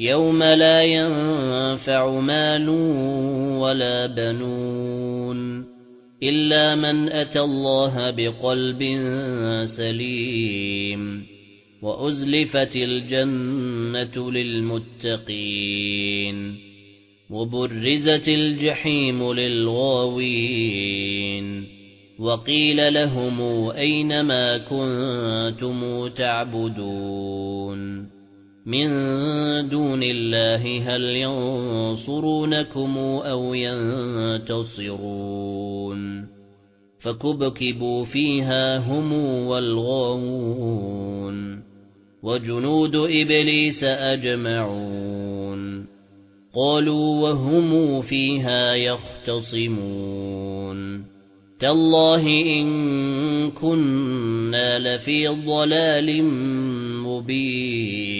يوم لا ينفع مال ولا بنون إلا من أتى الله بقلب سليم وأزلفت الجنة للمتقين وبرزت الجحيم للغاوين وقيل لهم أين ما كنتم تعبدون من دون الله هل ينصرونكم أو ينتصرون فكبكبوا فيها هم والغاوون وجنود إبليس أجمعون قالوا وهم فيها يختصمون تالله إن كنا لفي ضلال مبين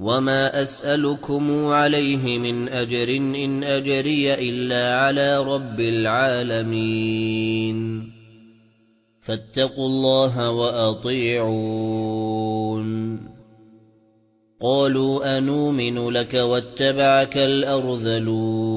وما أسألكم عليه من أجر إن أجري إلا على رب العالمين فاتقوا الله وأطيعون قالوا أنؤمن لك واتبعك الأرذلون